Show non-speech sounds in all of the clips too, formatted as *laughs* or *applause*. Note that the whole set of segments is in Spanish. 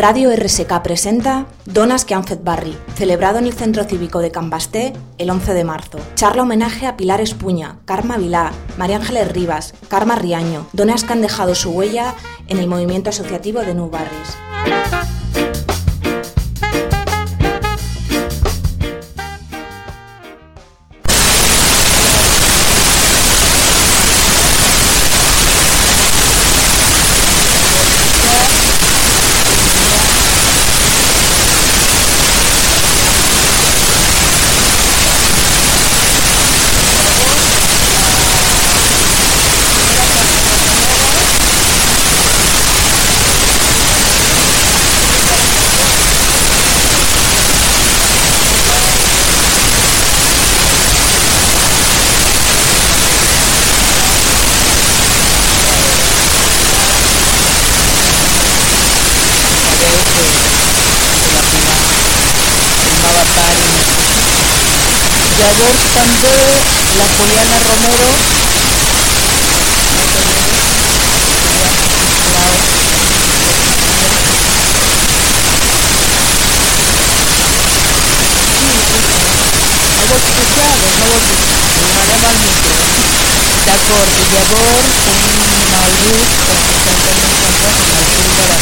Radio RSK presenta Donas que han celebrado en el Centro Cívico de Cambasté el 11 de marzo. Charla homenaje a Pilar Espuña, Karma Vilá, María Ángeles Rivas, Karma Riaño, donas que han dejado su huella en el movimiento asociativo de New Barris. Llavors també la Juliana Romero pujar? Doncs no el micro. Tenim el gust que estem tenint nosaltres amb el de la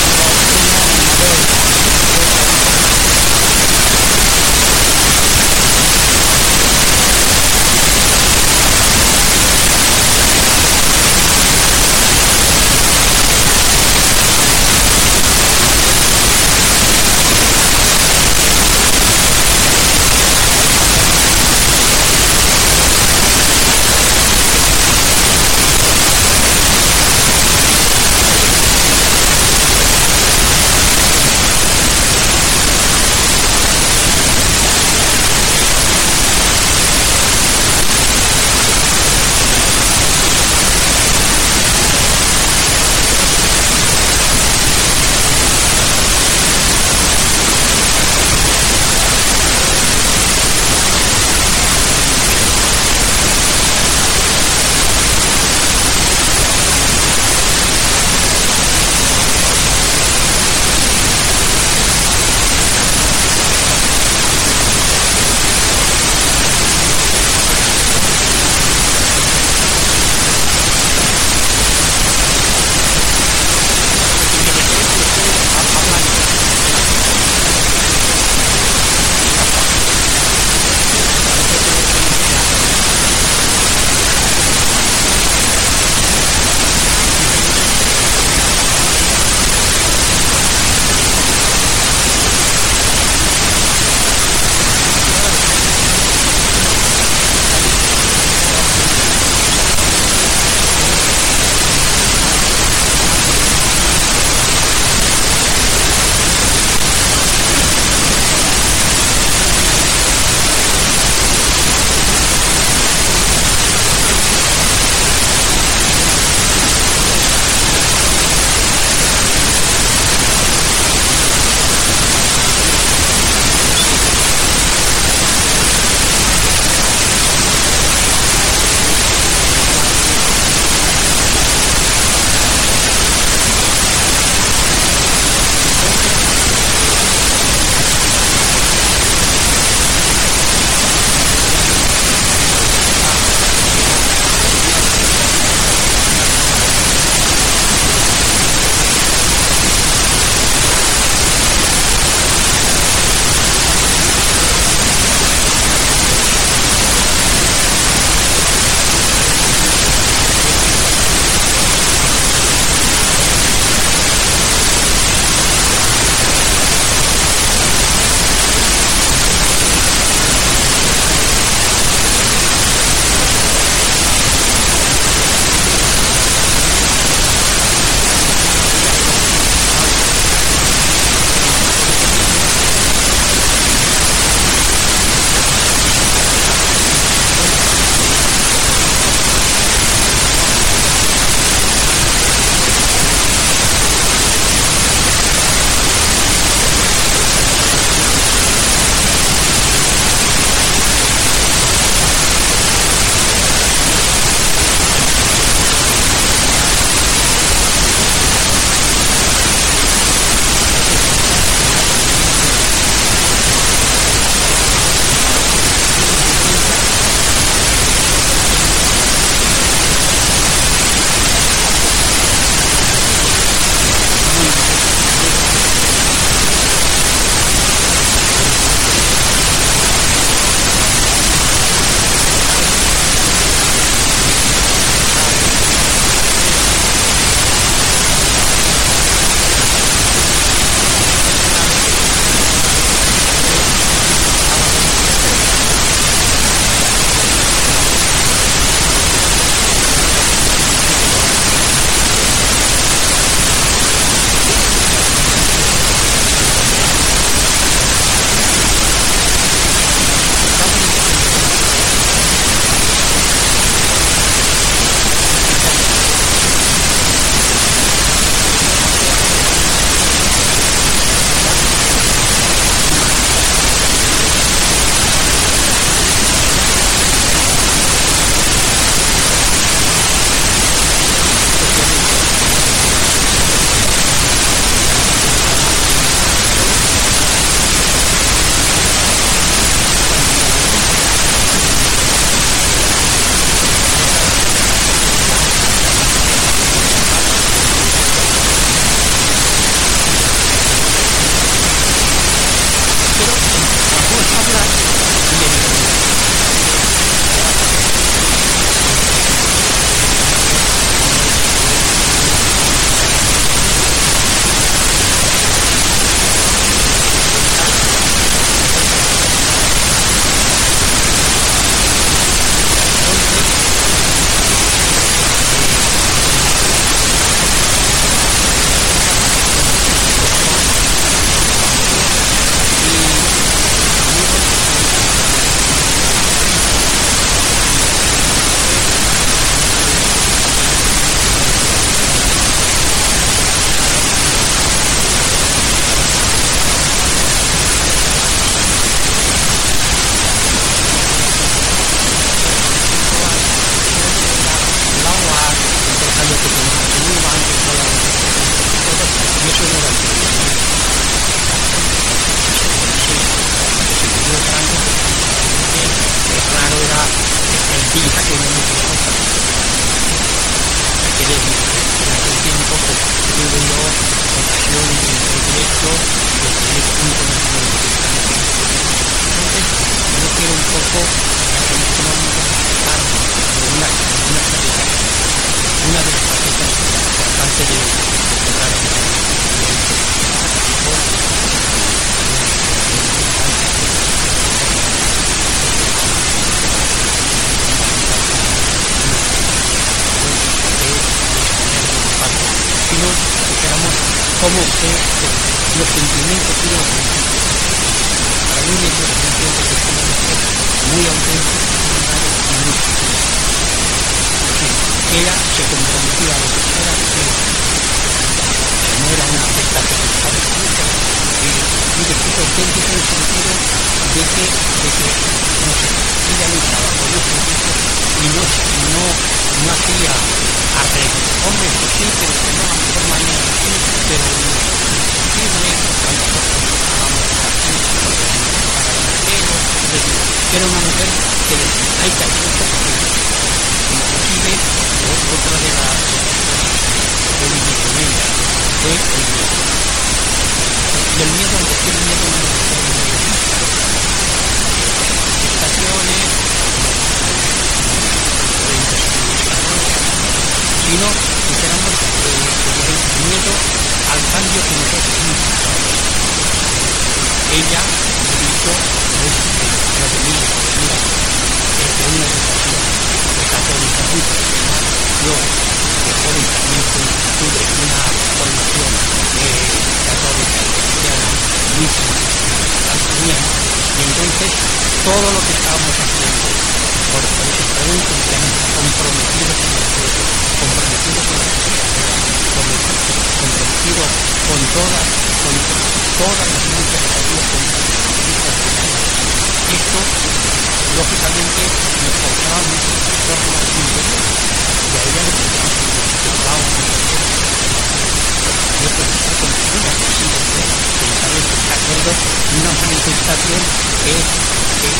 una manifestación que, que,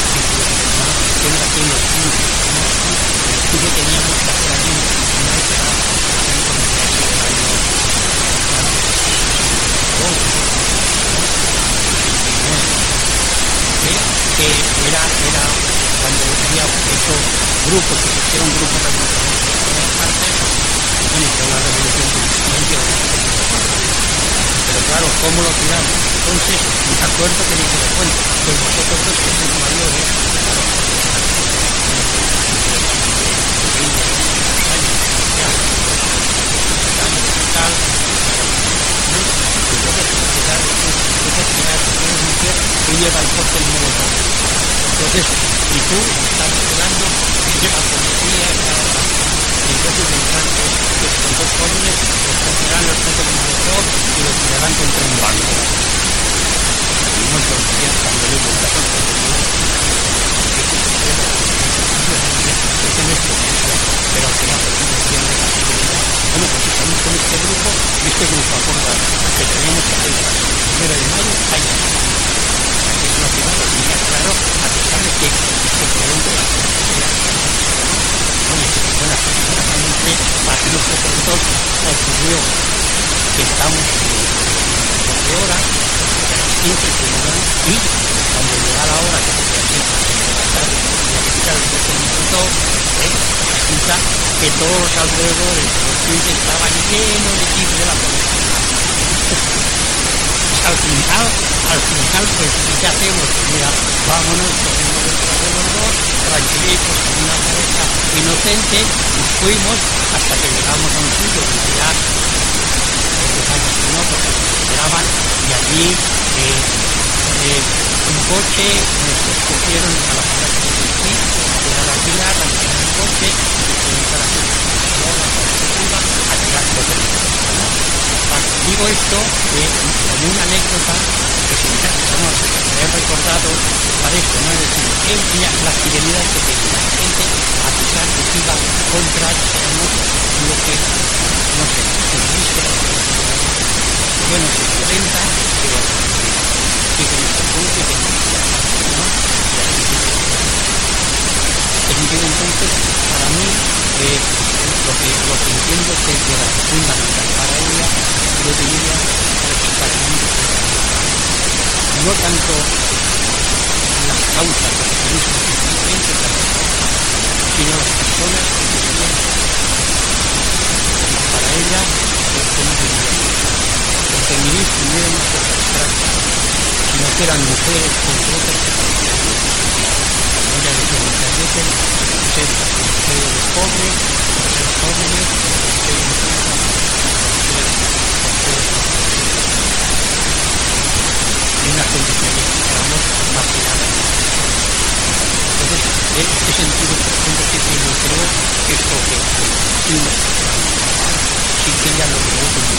que, teníamos que que era, era cuando había esos grupos que se hicieron grupos revolucionarios en todas partes, bueno, pero claro, ¿cómo lo tiramos? Entonces, me acuerdo que dije, bueno, pues vosotros que sois mayores, claro, que lleva el molotov. Entonces, y tú estás lleva policía entonces que son dos jóvenes que cogerán los portes del molotov y los tirarán contra un banco. Seguimos los potencia, pero es una cuestión de la seguridad. Bueno, pues estamos con este grupo este grupo acorda que tenemos que hacer el primero de mayo, hay es una ciudad donde claro, a pesar de que se la Oye, bueno, afortunadamente para nosotros ocurrió que estamos de 15 y cuando llega la hora que se hace a la tarde, del minuto, ¿eh? resulta que todos los alrededores de los estaban llenos de equipos de la policía. Al final, al final, pues, ¿qué hacemos? Mira, vámonos, cogemos de los dos, tranquilitos, con una cabeza inocente, nos fuimos hasta que llegamos a un sitio donde ya empezamos no, porque nos esperaban y allí eh, eh, un coche, nos escogieron a la ciudad de era la la en el coche, y fuimos a la ciudad a tirar todo el Digo esto eh, una anécdota que se me, no, he recordado para esto, ¿no? Es decir, ella, la fidelidad que tenía la gente, a pesar de que iba contra, digamos, lo que, no sé, se dice, bueno, se violenta, pero que con el punto que ¿no? En sentido, entonces, para mí, eh, lo, que, lo que entiendo es que era fundamental para ella, para mí, no tanto las causas de los mismos sino las personas que existían. Para ella, el feminismo, el feminismo no era una cosa abstracta, sino que eran mujeres concretas que Muchas veces nos permiten ser los pobres, ser jóvenes, ser enfermos, en unas condiciones digamos más claras. Entonces, este sentido que tiene creo que es no se si lo veo con mi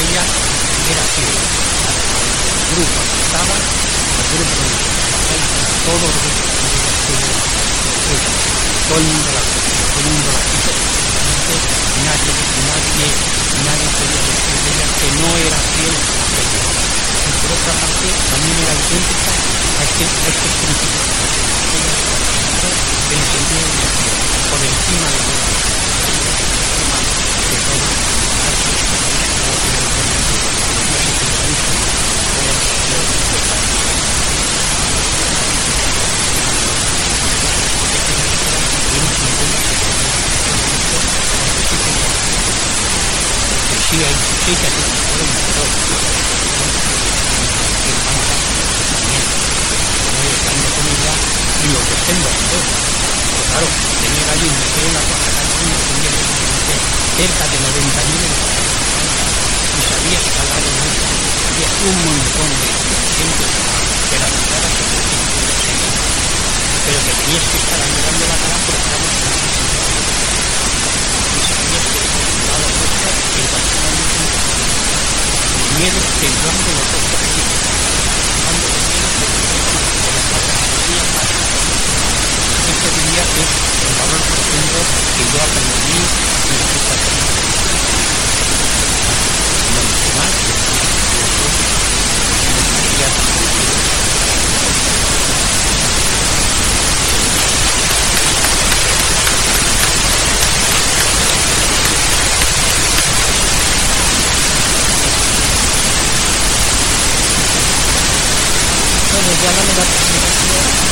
Ella era así, el grupo que estaba, el grupo trabajáis, todo grupo todo el mundo la todo el mundo la quiso, nadie, nadie, nadie podía decir de que no era fiel a ella. Y por otra parte, también era idéntica a, este, estos principios el sentido de por encima de todo, de todo, cerca de 90.000 y sabías que al lado de un montón de gente que la mirada que pero que tenías que estar mirando la cara porque y sabías que a vuelta que básicamente el miedo temblando los de esto diría que es el valor profundo que yo aprendí en esta Bueno, ya la nueva presentación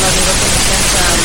la meva coneixença amb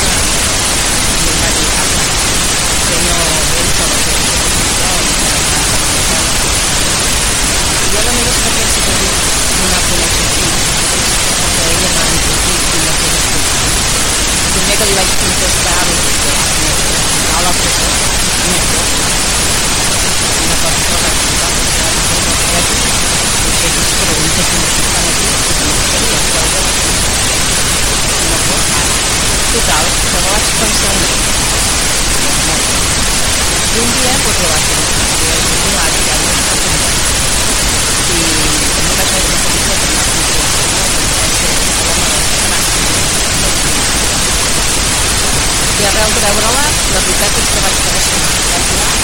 Total, que no vaig pensar en ell. I un dia pues, lo vaig tenir, i el meu va dir, no està fent I no vaig haver de fer que m'ha funcionat, no? I arreu de veure-la, la veritat és que vaig quedar sense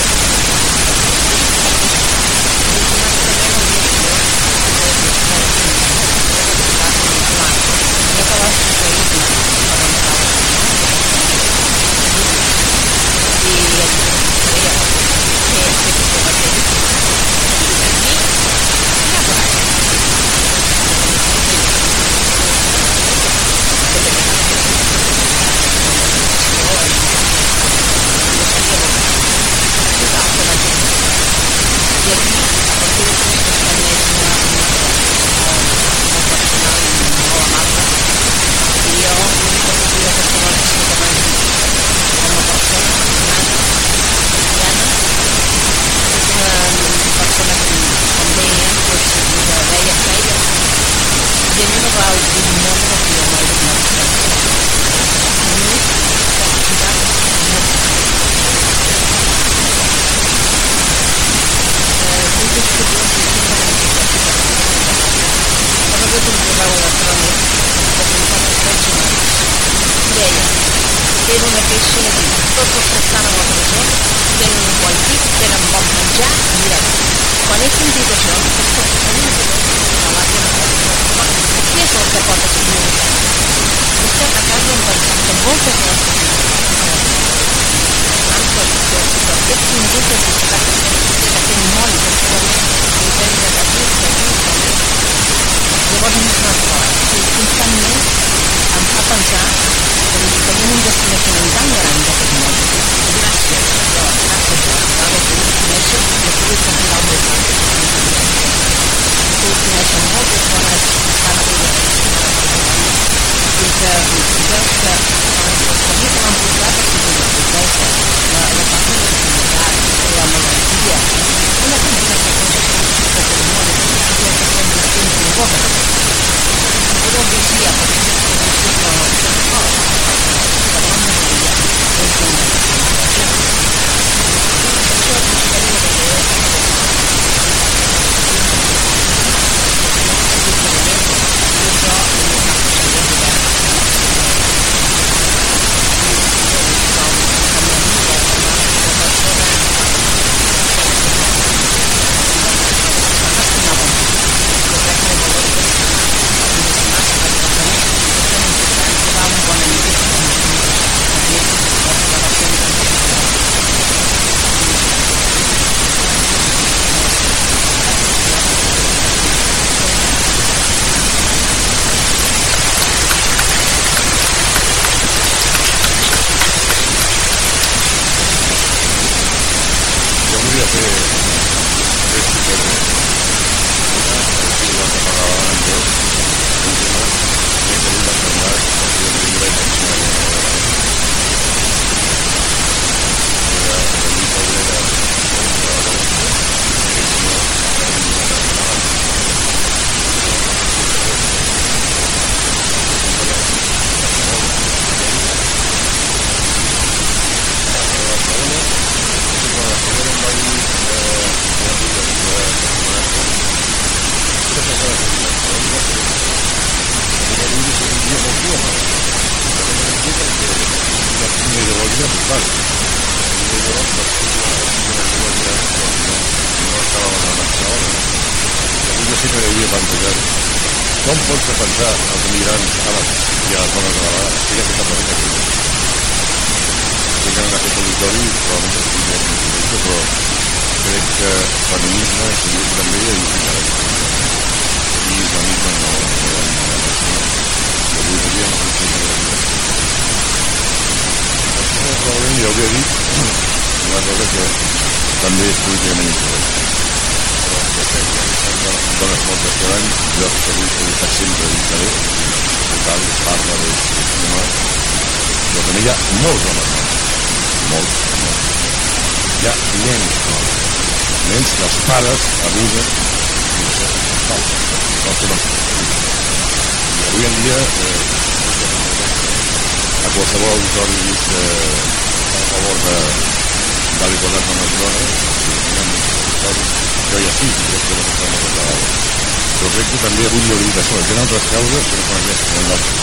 Però crec que també avui hi hauria dit això, hi ha altres causes que no són aquestes, són d'altres.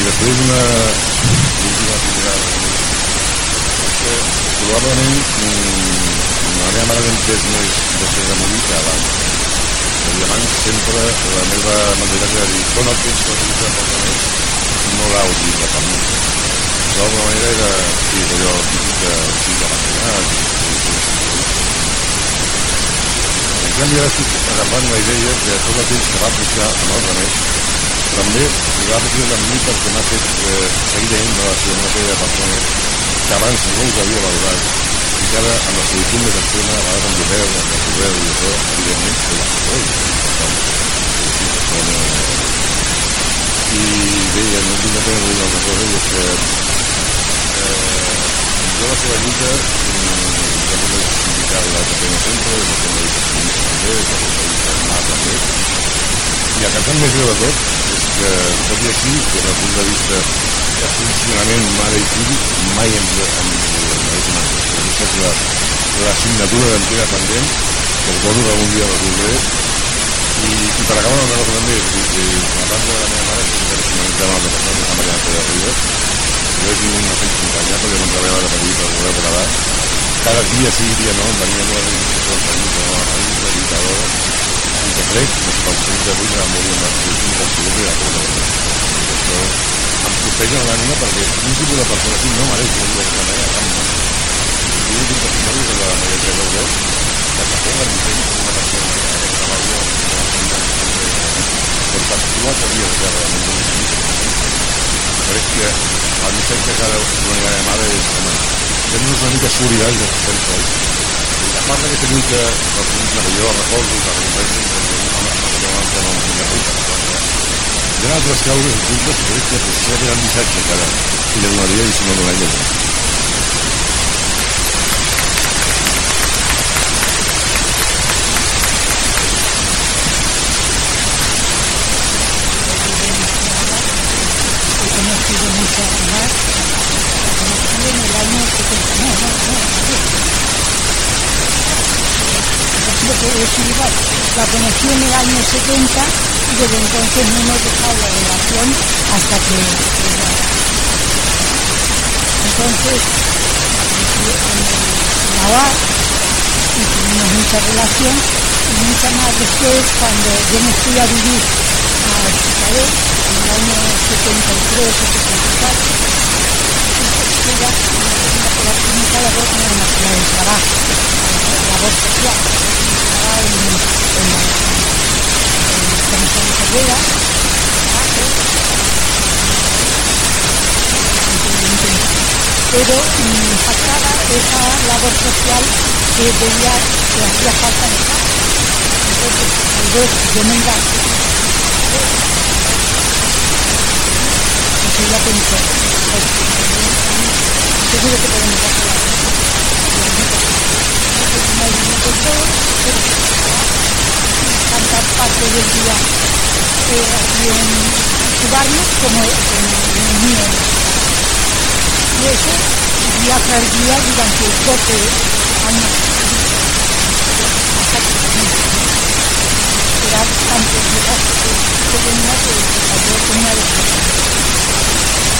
I després una última primera que probablement mm, la meva mare ha entès més després de morir que abans. I abans sempre la meva mentalitat era dir, dona el temps per utilitzar els altres no l'àudio de cap més. D'alguna manera era, sí, allò típic de fill abandonat. En canvi ara estic agafant la idea que tot el temps que va en el remei també li va posar amb mi perquè m'ha fet eh, tenint relació amb una de persones que abans no us havia valorat i que ara amb la solitud més extrema, a vegades amb l'hotel, amb el poder i això, evidentment, que les oi. I bé, ja no tinc també una altra cosa, i és que eh, jo la seva lluita també sindicat l'altre tema sempre, és el tema de feminista també, és el tema de mar també, i el que em més greu de tot és que, tot i així, des del punt de vista de funcionament mare i fill, mai hem vist mai. Aquesta és la, la signatura d'entera pendent, que suposo que algun dia resoldré, I, i per acabar una cosa també, la banda de la meva mare, que és una altra persona, la Mariana Pérez Ribas, jo he tingut una feina acompanyat perquè quan treballava de petit al Correu Català, cada dia sí, dia no, venia una reivindicació del país, no, la revista, editadora, i que crec que si pel punt d'avui era molt bien l'activitat que ha sigut i la cosa això em colpeja l'ànima perquè un de no mereix la d'aquesta manera, cap no. I tinc un testimoni de la Maria Teresa Olot, que tampoc en temps una persona que la per quatre dies ja realment no crec que que dona la meva mare és home, fem-nos una mica solidaris els que estem sols i a part d'aquesta lluita pacifista que jo recordo que recompensi perquè una persona que no va no tinc ruta hi ha altres causes i puntes que crec que potser era el missatge que ara li donaria i si no donaria la conocí en el año 70 y desde entonces no hemos dejado la relación hasta que entonces en la UAR y tuvimos mucha relación y mucha más después cuando yo me fui a vivir a Hospitalet en el año 73 o 74 la en la esa labor social que veía que hacía falta en. Entonces, tal vez yo me. Ya pensé, pues, seguro que podemos hacer cantar parte del día eh, en su barrio como en, el mío. Y eso día tras día durante 12 años. Hasta que era el gasto que, tenía que yo tenía de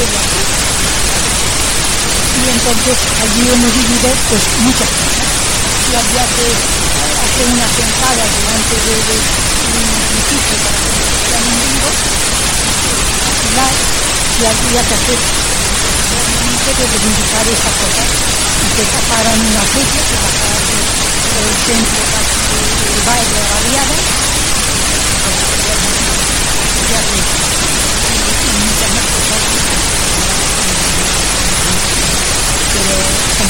y entonces allí hemos vivido pues muchas cosas. Si había que hacer una sentada delante de, de un edificio para que no fueran enemigos, al final si había que hacer realmente de reivindicar esas cosas y que taparan una fecha, que taparan el, el centro del baile de Barriada, ya que y muchas más cosas pero con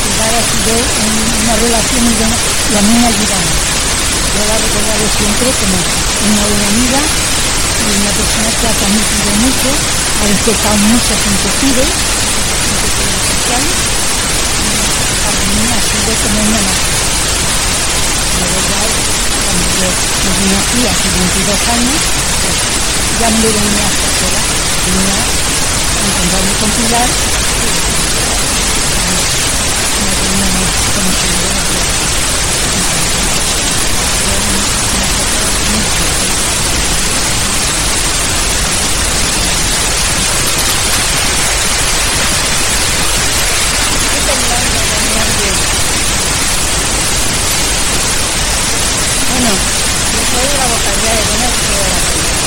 Sido una relación muy buena y a mí me ha ayudado. Yo la recordaré siempre como una buena amiga y una persona que ha transmitido mucho, ha respetado muchas inquietudes, inquietudes sociales, y para mí ha sido como una madre. La verdad, cuando yo me vine aquí hace 22 años, pues ya me venía hasta sola, venía a encontrarme con Pilar de Bueno, yo soy de la vocalía de Venezuela de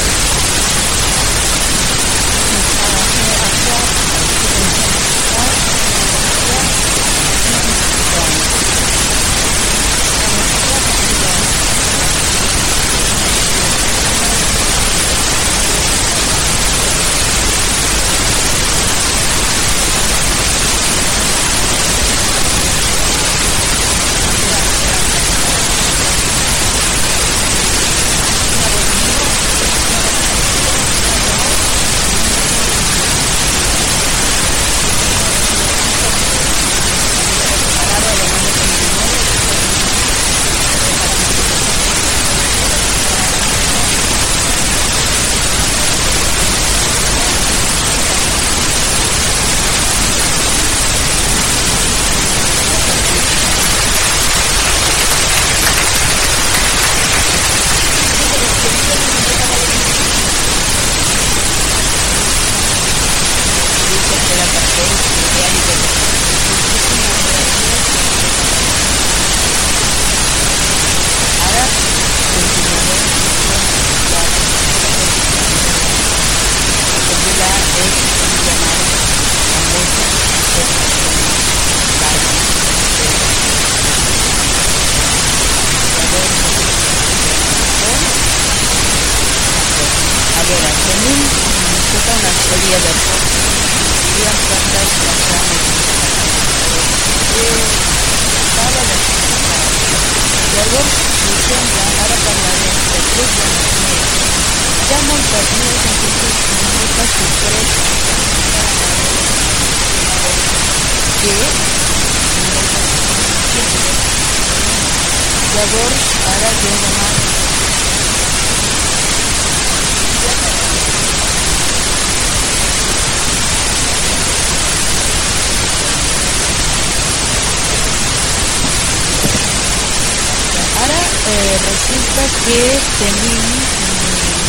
Ara eh, resulta que tenim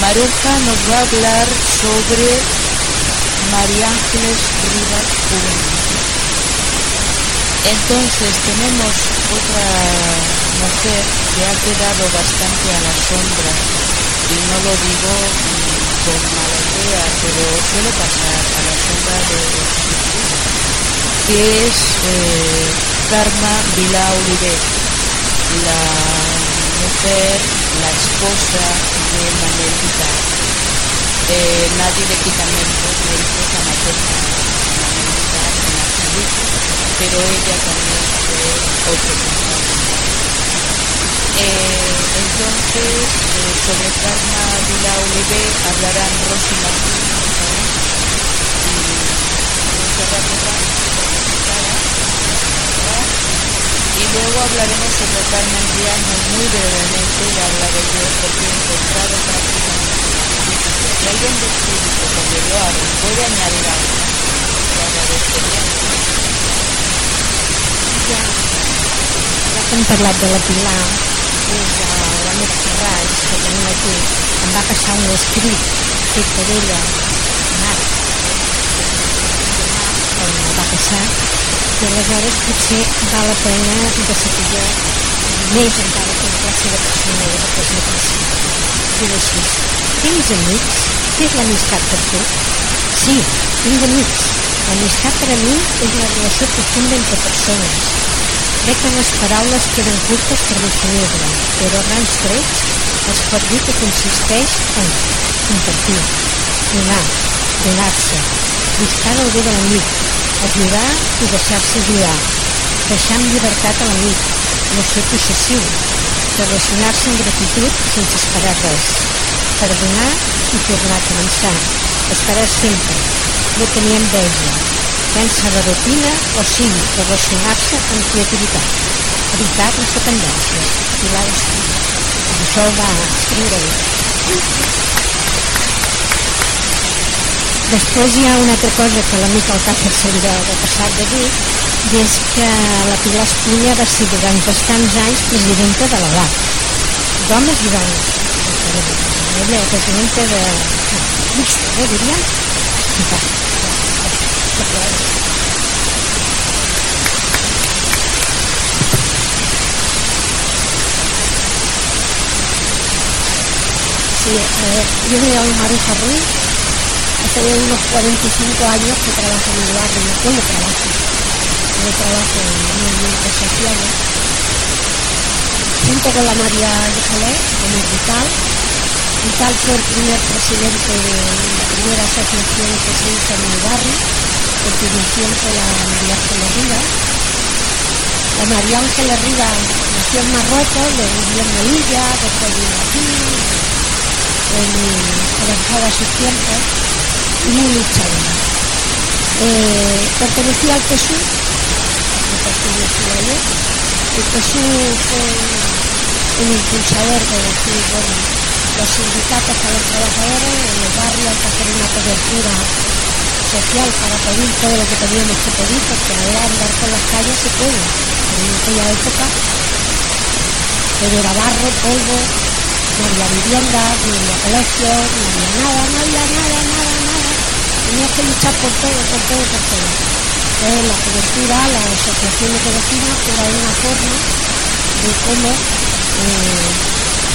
Maruja nos va a hablar sobre María Ángeles Rivas Juvenil. Entonces tenemos otra mujer que ha quedado bastante a la sombra y no lo digo con mala idea, pero suele pasar a la sombra de que es eh, Karma Vila Oliver, la mujer, la esposa de Manuel Vital. Eh, nadie le quita méritos, méritos a Manuel absoluto, pero ella también fue otro eh, entonces, eh, sobre Karma Vila Oliver hablarán Rosy Martín y Montserrat luego hablaremos sobre Carmen Riano muy brevemente, ya hablaré yo porque he encontrado prácticamente si alguien del público cuando lo hable puede añadir algo, lo agradecería. Ja, ja que hem parlat de la Pilar, és l'Anna Ferraz, que tenim aquí, em va passar un escrit fet per ella, Marc, on el va passar, i aleshores potser val la pena de saber més encara que la seva personalitat que és moltíssim. Diu així, tens amics? És l'amistat per tu? Sí, tinc amics. L'amistat per a mi és la relació profunda entre persones. Crec que les paraules queden curtes per definir-la, però grans trets es pot dir que consisteix en compartir, donar, donar-se, buscar el bé de l'amic, ajudar i deixar-se ajudar, deixar amb llibertat a l'amic, no ser possessiu, relacionar-se amb gratitud sense esperar res, perdonar i tornar a començar, esperar sempre, no tenir enveja, vèncer la rutina o sigui, relacionar-se amb creativitat, evitar les dependències, Pilar Espina. Això va escriure ell. Després hi ha una altra cosa que l'amic Alcácer s'hauria de passar de dir, i és que la Pilar Espunya va ser durant bastants anys presidenta de la LAC, d'homes i dones. Ella era presidenta de... mixta, eh, diríem? Sí, eh, yo me llamo Maruja Ruiz, hace unos 45 años que trabajo en el barrio, bueno, trabajo, yo trabajo en movimientos sociales, junto con la María Ángeles, con el Vital. Vital fue el primer presidente de la primera asociación que se hizo en el barrio, continuación fue la María Ángeles Rivas. La María Ángeles Rivas nació en Marruecos, luego vivió en Melilla, después vino aquí, en avanzaba sus tiempos muy luchadora. Eh, pertenecía al PSU. El PSU fue un impulsador de decir, los sindicatos para los trabajadores, en el barrio hay hacer una cobertura social para pedir todo lo que teníamos que pedir, porque ahora andar por las calles se puede, pero en aquella época todo era barro, polvo, no había vivienda, no había colegio, no había nada, no había nada, nada. Tenías que luchar por todo, por todo, por todo. Entonces la cobertura, la asociación de vecinos, era una forma de cómo eh,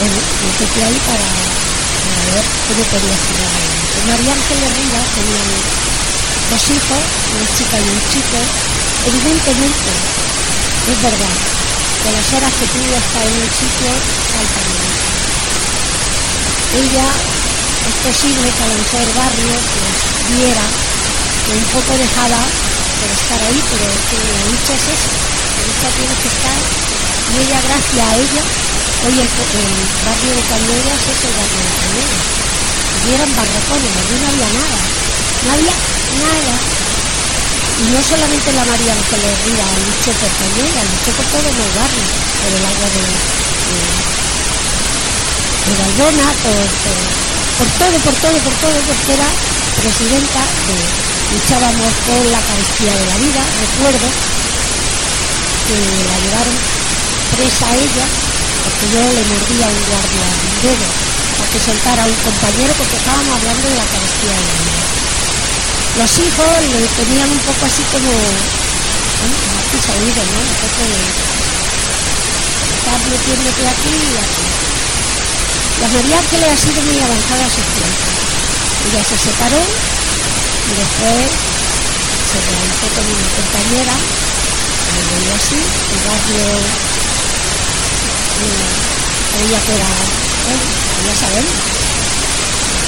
meterte ahí para, para ver cómo podía girar adelante. María Ángeles Rivas tenía dos hijos, una chica y un chico. Evidentemente, es verdad, que las horas que tú estar en un sitio otro ella es posible que a el barrio pues viera que un poco dejaba por estar ahí, pero que la lucha es esa, la lucha tiene que estar Y ella, gracias a ella, hoy el, el barrio de Cañuelas es el barrio de Cañuelas. Allí eran barracones, allí no había nada. No había nada. Y no solamente la María Ángeles Rivas luchó por Cañuelas, luchó por todos los barrios, por el agua de, de, de por, por, por todo, por todo, por todo, porque era presidenta de luchábamos por la carestía de la vida, recuerdo que la llevaron presa a ella porque yo le mordía un guardia un dedo para que soltara a un compañero porque estábamos hablando de la carestía de la vida. Los hijos le tenían un poco así como, bueno, como aquí ¿no? Un poco de, estás metiéndote aquí y aquí. La María Ángeles ha sido muy avanzada a sus tiempos. Ella se separó y después se realizó con una compañera, me veía así, el barrio creía que era, bueno, ya sabemos,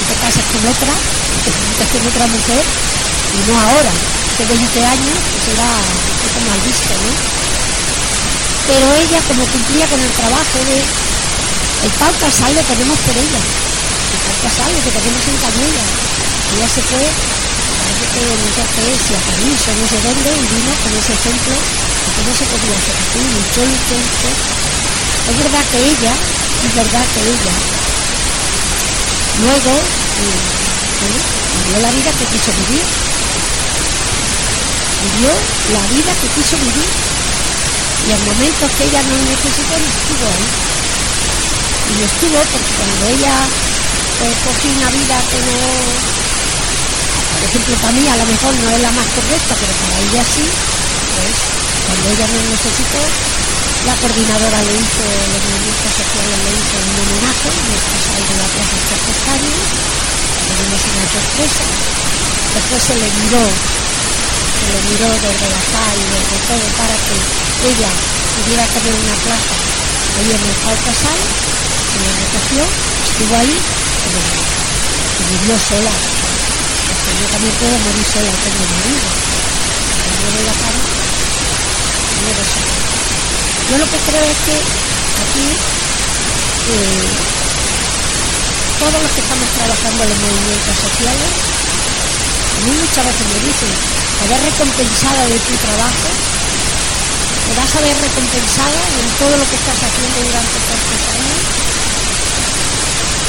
te casas con otra, te juntas con otra mujer, y no ahora, que 20 años, pues era un poco mal visto, ¿no? Pero ella, como cumplía con el trabajo de el Pau Casal lo tenemos por ella, Casal lo que tenemos en ella se fue parece que qué si a París o no sé dónde y vino con ese ejemplo de no se podía hacer así, luchó, luchó, luchó. Es verdad que ella, es verdad que ella, luego, eh, vivió la vida que quiso vivir. Vivió la vida que quiso vivir. Y en momentos que ella no necesitó, no estuvo ahí. Y no estuvo porque cuando ella pues, cogió una vida que no por ejemplo, para mí a lo mejor no es la más correcta, pero para ella sí, pues cuando ella no necesitó, la coordinadora le hizo, los movimientos sociales le hizo un homenaje casal de la Plaza de Castaño, tenemos una sorpresa, después se le miró, se le miró desde la sal y desde todo para que ella pudiera tener una plaza. Ahí en el Pau Casal, se la recogió, estuvo ahí, vivió sola, porque yo también puedo morir sola, tengo marido. Me muero la cama, muero sola. Yo lo que creo es que aquí eh, todos los que estamos trabajando en los movimientos sociales, a mí muchas veces me dicen, ¿te ves recompensada de tu trabajo? ¿Te vas a ver recompensada en todo lo que estás haciendo durante estos años?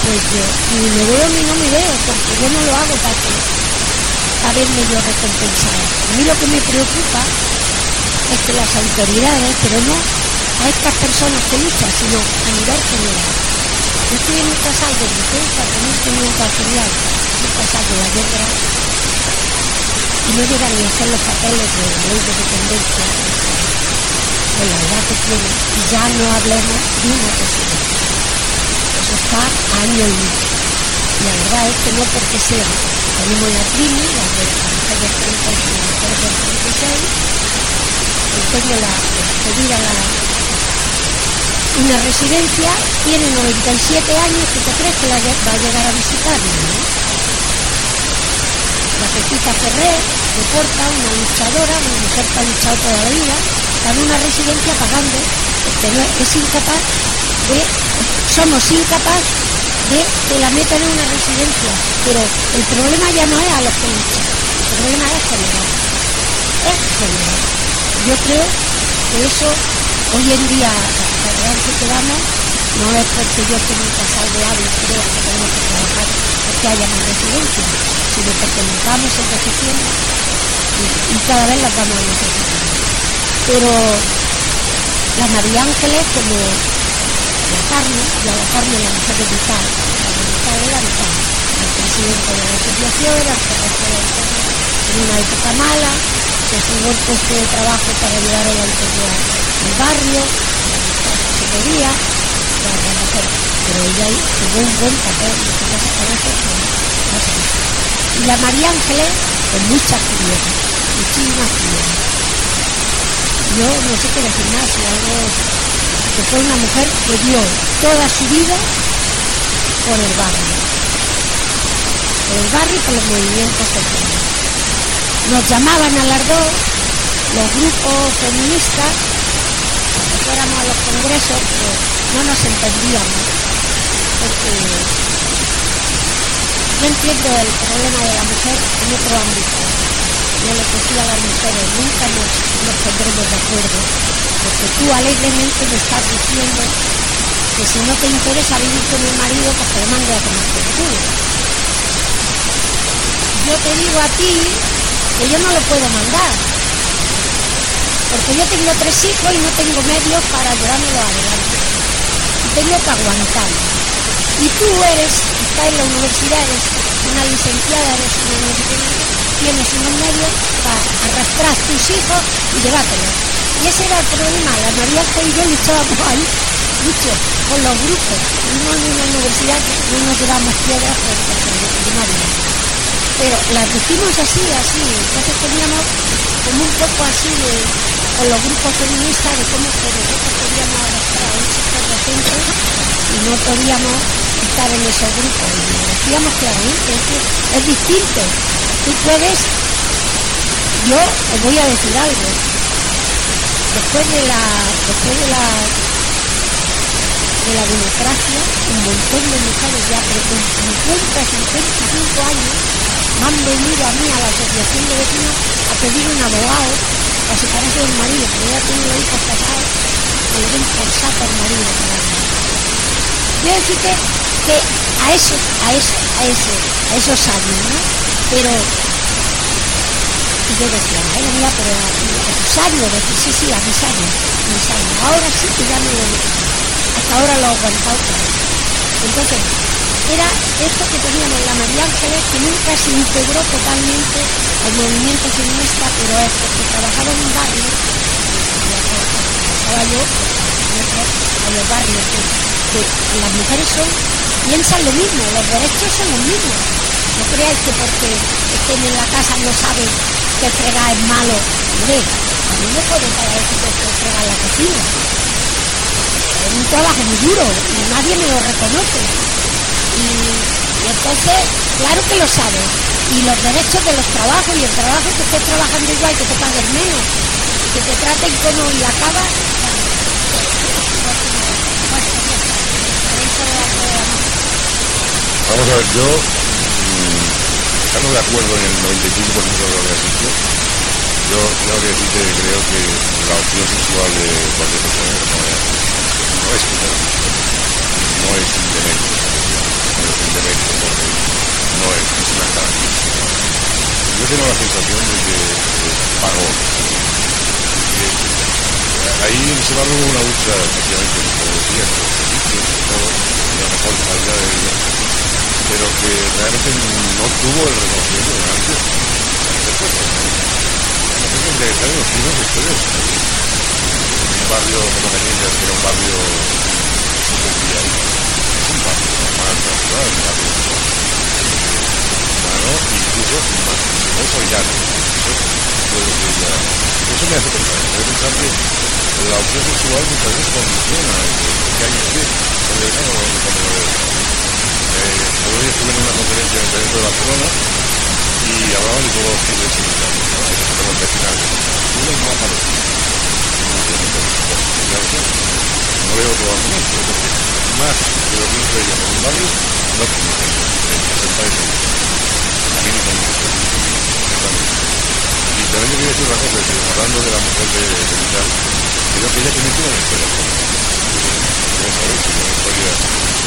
Pues yo ni me veo ni no me veo, porque yo no lo hago para que para yo recompensada. A mí lo que me preocupa es que las autoridades, pero no a estas personas que luchan, sino a nivel general. Yo estoy en un casal de 4.500 afiliados, un casal de la guerra, y no llegan ni a hacer los papeles de la ley de dependencia con la edad que tiene, y ya no hablemos de una. Año y medio. La verdad es que no porque sea, tenemos la Trini, la de la mujer del 30 y la mujer del 36, tengo la, pedir a la, una residencia, tiene 97 años, ¿tú te crees que la va a llegar a visitarme? ¿no? La Pepita Ferrer, de Porta, una luchadora, una mujer que ha luchado toda la vida, está en una residencia pagando, porque es incapaz de, somos incapaz de que la metan en una residencia. Pero el problema ya no es a los luchan, el problema es general. Es general. Yo creo que eso hoy en día, la que quedamos, no es porque yo tengo un casal de y creo que tenemos que trabajar porque haya más residencias, sino porque nos vamos envejeciendo y, y cada vez las vamos a necesitar. Pero las María Ángeles, como la carne, y a la la mujer de Vital, la de Vital era Vital, el presidente de la asociación, el jefe en una época mala, se jugó el puesto de trabajo para ayudar a la autoridad del barrio, la se podía, la, la mujer, pero ella jugó un buen papel, que que no se dice. Y la María Ángeles, con muchas actividades, muchísimas actividades. Yo no sé qué decir más, si algo que fue una mujer que dio toda su vida por el barrio, por el barrio y por los movimientos sociales. Nos llamaban a las dos los grupos feministas, fuéramos a los congresos, pero no nos entendíamos. Porque yo entiendo el problema de la mujer en otro ámbito. Yo le decía a las mujeres, nunca nos, nos pondremos de acuerdo, porque tú alegremente me estás diciendo que si no te interesa vivir con mi marido, pues te mande a tomar por culo. Yo te digo a ti que yo no lo puedo mandar, porque yo tengo tres hijos y no tengo medios para llevármelo adelante. Y tengo que aguantar. Y tú eres, estás en la universidad, eres una licenciada, eres una universitaria, tienes unos medios para arrastrar tus hijos y llevártelos. Y ese era el problema. La María y yo luchábamos ahí mucho con los grupos. Vivimos en una universidad que no nos llevamos piedras por primaria. Pero las decimos así, así. Entonces teníamos como un poco así de, con los grupos feministas de cómo que nosotros podíamos arrastrar a un sector docente y no podíamos estar en esos grupos. Y decíamos claramente, es que es distinto. Tú puedes, yo os voy a decir algo. Después de la, después de la de la democracia, un montón de mujeres ya pero con 50, 55 años me han venido a mí a la asociación de vecinos a pedir un abogado para separarse del marido, porque ya tengo hijos casados, que le den por saco al marido. Quiero decirte que a eso, a eso, a eso, a esos años, ¿no? Pero yo decía, madre mía, pero a, a tus años, decir, sí, sí, a mis años. Ahora sí que ya no lo hasta ahora lo he aguantado todo. Entonces, era esto que teníamos la María Ángeles, que nunca se integró totalmente al movimiento feminista, pero es porque trabajaba en un barrio, trabajaba yo, a los barrios, que, que las mujeres son, piensan lo mismo, los derechos son los mismos. No creáis que porque estén en la casa no saben que fregar es malo. Hombre, a mí me pueden para decir que fregar la cocina es un trabajo muy duro y nadie me lo reconoce. Y, entonces, claro que lo sabes. Y los derechos de los trabajos y el trabajo que estés trabajando igual, que te paguen menos, que te traten como y acaba. Vamos a ver, yo, estando de acuerdo en el 95% de lo que has dicho, yo tengo que decirte que creo que la opción sexual de cualquier persona no es, no es no es un demérito, no es un porque no es, es una característica. Yo tengo la sensación de que eh, pago, que ahí en ese barrio hubo una lucha, efectivamente, como decía, por los servicios, y la mejor calidad de vida, pero que realmente no tuvo el reconocimiento de antes. Nosotros de estar en los primeros ustedes, un barrio como Cañitas, que era un barrio es un barrio normal, natural, un barrio humano, incluso más, solidario. Eso me hace pensar, me hace pensar que la opción sexual muchas veces condiciona hay que no, no, no, eh, hoy estuve en una conferencia en el Ayuntamiento de Barcelona y hablaban de todos los tipos de sindicales, ¿no? de los vecinales. Uno no aparece. No veo otro argumento, porque más de lo que hizo ella por un barrio, no tiene presentar ese A mí me convence. Y también quería decir una cosa, que hablando de la mujer de, de Vidal, creo que ella tiene una historia. Debe saber que una historia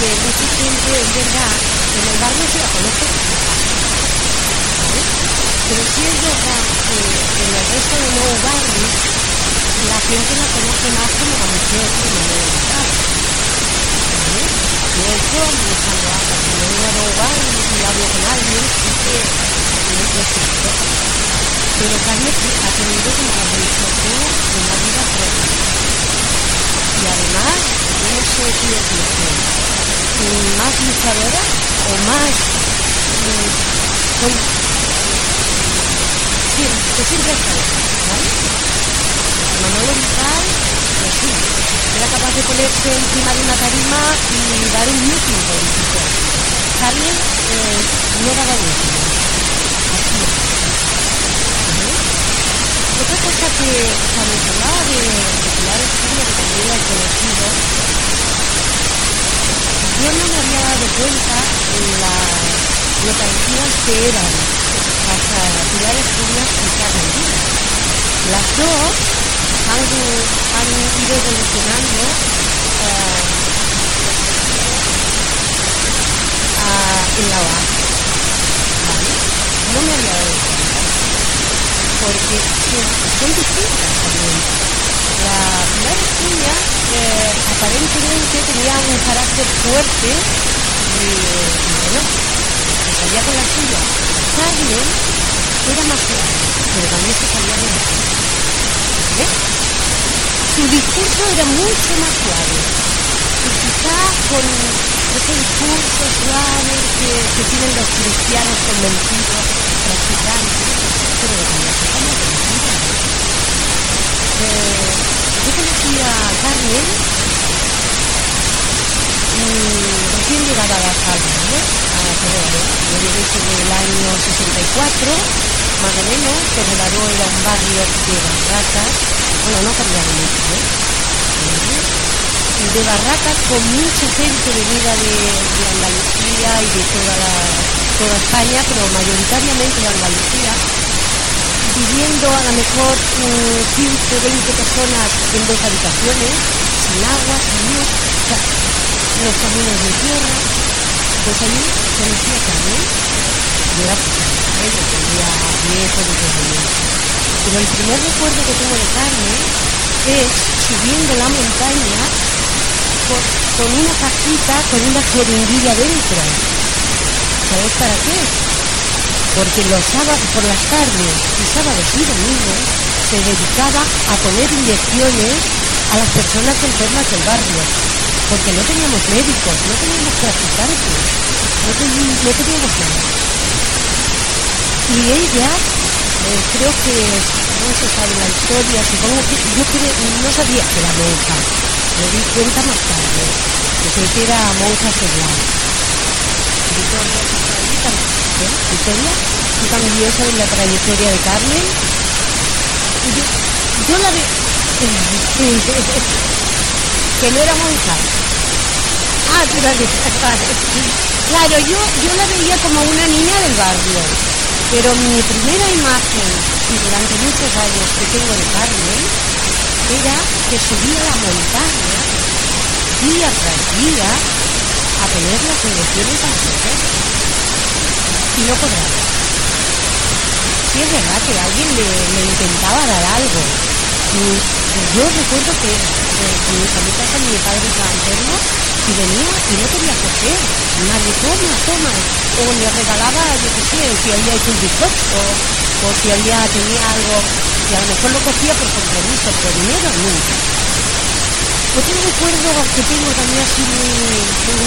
que mucha gente, es verdad, en el barrio se la conoce. Pero sí es verdad que en el resto de nuevos barrios la gente la conoce más como la mujer que no estar. ¿vale? Yo eso me cuando hablo, cuando voy a nuevo barrio y hablo con alguien, siempre no es cierto. Pero Carmen ha tenido como la realización de una vida propia. Y además, no sé qué decirte, más luchadora o más mm, con, sí, que siempre está ¿vale? Manolo Vital, pues sí, era capaz de ponerse encima de una tarima y dar un meeting político. Carmen eh, no daba meeting. Así es. Cosa que cuando se hablaba de, Pilar Estudio, que también la he conocido, yo no me había dado cuenta la, lo parecidas que eran hasta Pilar Estudio y Díaz. Las dos han, han ido evolucionando eh, en la OA. ¿Vale? No me había dado cuenta. Porque son, distintas también. La Pilar Escuña eh, aparentemente tenía un carácter fuerte y, bueno, se salía con la suya. Carmen era más suave, pero también se salía de la suya. Su discurso era mucho más suave. Y quizá con ese discurso suave que, que tienen los cristianos convencidos, practicantes, pero. Eh, yo conocí a Carmen recién llegada a Las Palmas. A Toledo. Yo llegué sobre el año 64, más o menos. Toledo era un barrio de barracas. Bueno, no cambiaba mucho, ¿eh? de barracas con mucha gente venida de, de Andalucía y de toda, la, toda España, pero mayoritariamente de Andalucía, viviendo a lo mejor mm, 15, 20 personas en dos habitaciones, sin agua, sin luz, o los caminos de tierra. Pues allí conocí a Carmen, yo era pequeña, ¿eh? yo tendría 10 o 12 años. Pero el primer recuerdo que tengo de Carmen es subiendo la montaña con, con una cajita con una jeringuilla dentro. ¿Sabes para qué? Porque los sábados por las tardes y sábados y domingos se dedicaba a poner inyecciones a las personas enfermas del barrio. Porque no teníamos médicos, no teníamos practicantes, no, teni- no teníamos nada. Y ella, eh, creo que no se sabe la historia, supongo que yo no sabía que era monja. Me di cuenta más tarde, que era monja seglar. ¿Eh? Victoria, tú también sabes la trayectoria de Carmen. Yo, yo la vi. *laughs* que no era monja. Ah, *laughs* vale. Claro, yo, yo la veía como una niña del barrio. Pero mi primera imagen, y durante muchos años que tengo de Carmen, era que subía la montaña día tras día a poner las inyecciones a enfermas. Y no cobraba. Sí es verdad que alguien le, intentaba dar algo. Y yo recuerdo que a mi casa mi padre estaba enfermo y venía y no quería coger. Nadie, toma, toma. O le regalaba, yo qué sé, si había hecho un bizcocho o si había tenía algo. Y a lo mejor lo cogía por compromiso, pero dinero nunca. Otro recuerdo que tengo también así muy, muy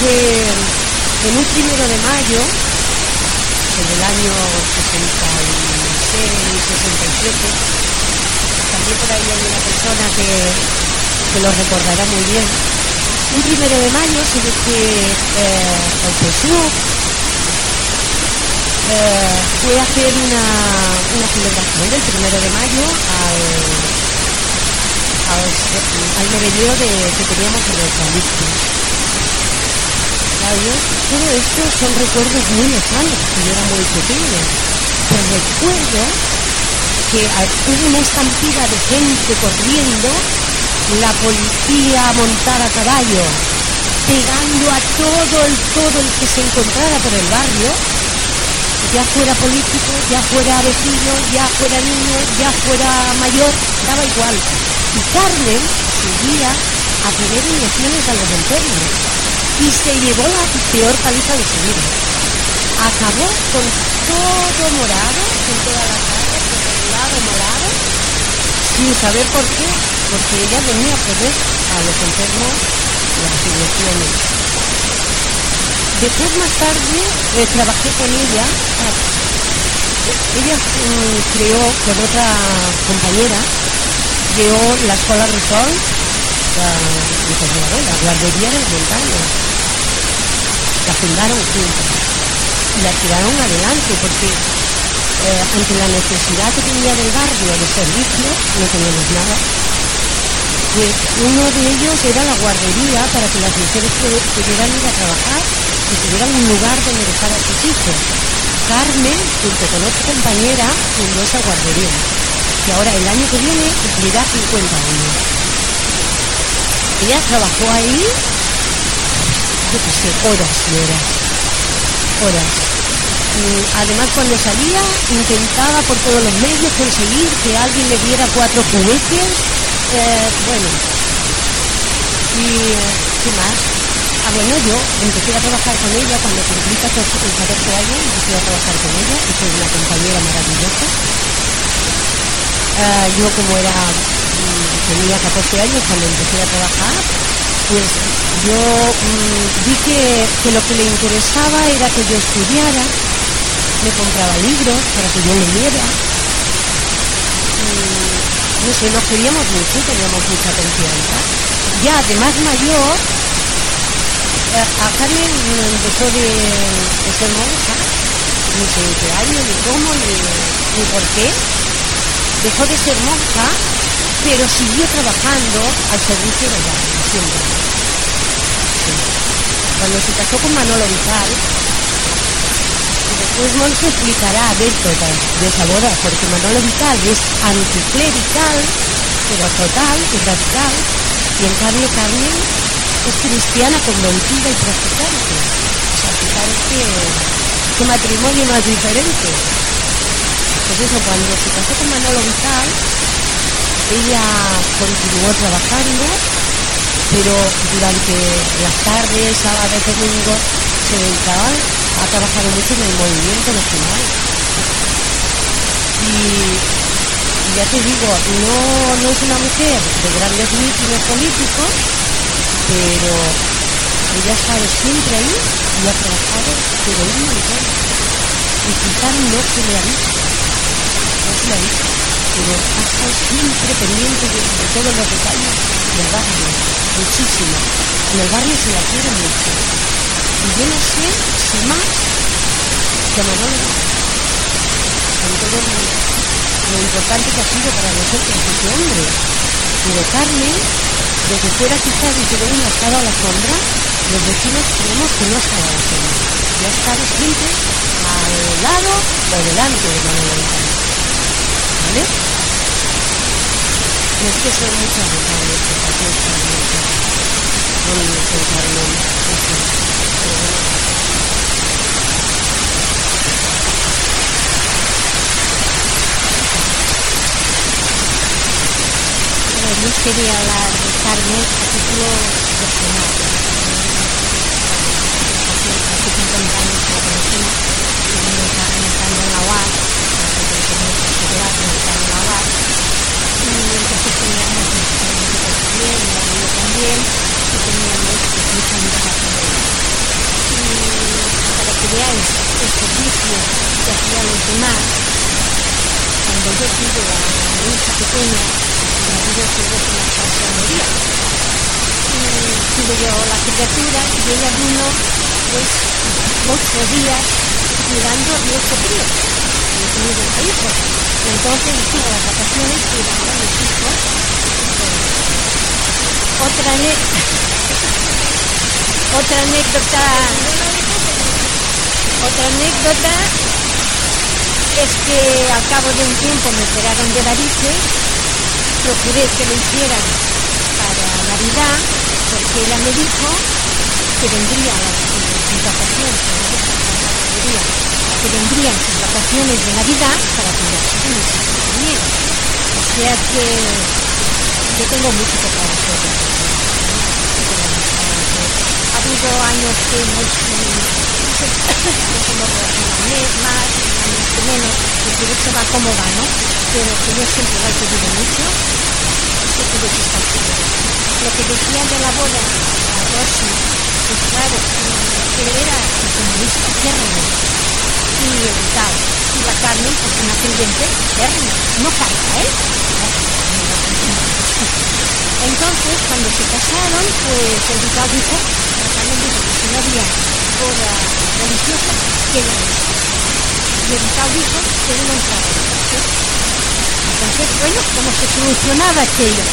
que en un primero de mayo, sobre el año 66, 67, también por ahí hay una persona que, que lo recordará muy bien. Un primero de mayo se ve que eh, el PSUV eh, fue a hacer una, una celebración del primero de mayo al, al, al de, que teníamos en los eucaliptos. Todo esto son recuerdos muy lejanos, porque yo era muy pequeña. Pero recuerdo que ah, hubo una estampida de gente corriendo, la policía montada a caballo, pegando a todo el, todo el que se encontrara por el barrio, ya fuera político, ya fuera vecino, ya fuera niño, ya fuera mayor, daba igual. Y Carmen subía a poner inyecciones a los enfermos y se llevó la peor paliza de su vida. Acabó con todo morado, con toda la cara, por el lado morado, sin saber por qué, porque ella venía a poner a los enfermos las inyecciones. Después más tarde eh, trabajé con ella. Ella mm, creó con otra compañera, creó la escuela Resol, la, la guardería de las montañas. La fundaron juntos y la tiraron adelante porque eh, ante la necesidad que tenía del barrio de servicio, no teníamos nada, pues uno de ellos era la guardería para que las mujeres pudieran ir a trabajar y tuvieran un lugar donde dejar a sus hijos. Carmen, junto con otra compañera, fundó esa guardería, que ahora el año que viene cumplirá 50 años. Ella trabajó ahí, yo qué sé, horas y horas, horas. Además, cuando salía, intentaba por todos los medios conseguir que alguien le diera cuatro juguetes. Eh, bueno, y eh, qué más. Ah, bueno, yo empecé a trabajar con ella cuando cumplí 14, 14 años, empecé a trabajar con ella, y fue una compañera maravillosa. Eh, yo como era, mm, tenía 14 años cuando empecé a trabajar, pues yo mmm, vi que, que lo que le interesaba era que yo estudiara, me compraba libros para que yo leyera. Y, no sé, nos queríamos mucho, teníamos mucha confianza. Ya de más mayor, a Carmen empezó de, de ser monja, no sé qué año, ni cómo, ni, ni por qué. Dejó de ser monja, pero siguió trabajando al servicio del barrio, siempre. Cuando se casó con Manolo Vital, después Monse explicará anécdotas de esa boda, porque Manolo Vital es anticlerical, pero total y radical, y en cambio Carmen es cristiana convencida y practicante. O sea, fijaros que, qué matrimonio más diferente. Pues eso, cuando se casó con Manolo Vital, ella continuó trabajando, pero durante las tardes, sábados, domingos, se dedicaba ha trabajado mucho en el movimiento nacional. Y, ya te digo, no, no es una mujer de grandes mítines políticos, pero ella ha estado siempre ahí y ha trabajado pero un montón. Y quizás no se le ha visto, no se le ha visto, pero ha estado siempre pendiente de, de todos los detalles del barrio, muchísimo. En el barrio se la quiere mucho. Y yo no sé si más que Manolo, con todo lo, importante que ha sido para nosotros ese hombre. Pero Carmen, desde fuera quizás desde que uno ha estado a la sombra, los vecinos creemos que no ha estado a la sombra. Siempre al lado o delante de Manolo. ¿Vale? Y es que son muchas detalles que pasan con con Carmen. Pero bueno, yo quería hablar de Carmen a título personal. Hace 50 años que la conocimos, estando en la UAS, estando en la UAS, y entonces teníamos también, mi marido también, y teníamos mucha amistad con ella. Y para que veáis el servicio que hacían los demás, cuando yo tuve a mi hija pequeña, mi marido estuvo en la enfermería. Tuve yo la criatura y ella vino pues ocho días cuidando de ocho críos. Yo tenía ocho hijos. Entonces estuvo las vacaciones cuidando a mis hijos. Otra, ane *laughs* otra anécdota. Otra anécdota es que al cabo de un tiempo me operaron de varices. Procuré que lo hicieran para Navidad, porque ella me dijo que vendría las, sus vacaciones, que vendrían sus vacaciones de Navidad para cuidarse de hijos también. O sea que yo tengo mucho que agradecer. Ha habido años que hemos, nos hemos relacionado más, años que menos, porque eso va como va, ¿no? pero que yo siempre la he querido mucho. qué les está haciendo. Lo que decían de la boda, a Rossi, pues claro, él era comunista férreo tal. Y la Carmen, pues una creyente no falta, ¿eh? Entonces, cuando se casaron, pues el vital dijo, la Carmen dijo que si no había boda religiosa, que ella Y el vital dijo que no entraba Entonces, bueno, ¿cómo se solucionaba aquello?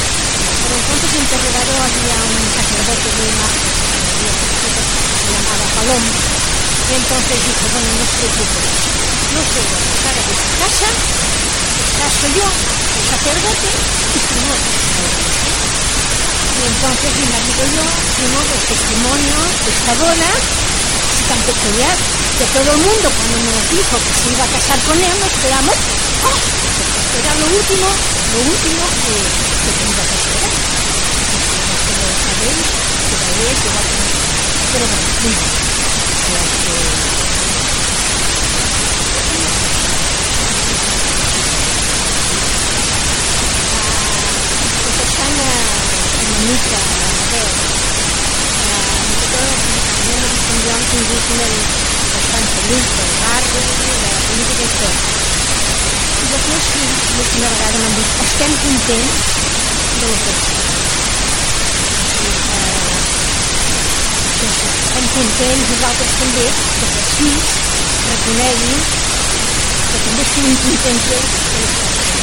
Pero entonces en Terregador había un sacerdote de una se llamaba Palomo. Y entonces dijo, bueno, no se preocupe, no se voy a pasar a vuestra casa, caso yo, el sacerdote, y si no, y entonces mi marido y yo fuimos los testimonios de esta boda, así tan peculiar, que todo el mundo cuando nos dijo que se iba a casar con él, nos quedamos, ¡oh! Era lo último, lo último que, que te iba a esperar. Lo sabéis, que vez, que va a tener... Pero bueno, mira, pues están una mica, a ver, nosotros tenemos disponibilidad un ritmo bastante feliz del barrio, de la política i tot. I després sí, l'última vegada m'han dit estem contents que nosaltres també que fills reconeguin que també estiguin contents ells de les coses.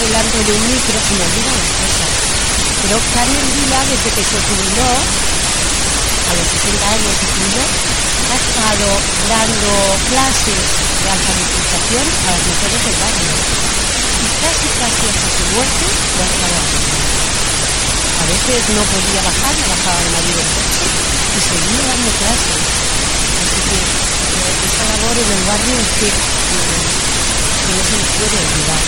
Delante de un micro, se me olvidan las cosas. Pero Carmen Vila, desde que se jubiló, a los 60 años se jubiló, ha estado dando clases de alfabetización a las mujeres del barrio. Y casi, casi hasta su muerte lo ha estado haciendo. A veces no podía bajar, no bajaba el marido en coche y seguía dando clases. Así que eh, esa labor en el barrio es que, eh, no se les puede olvidar.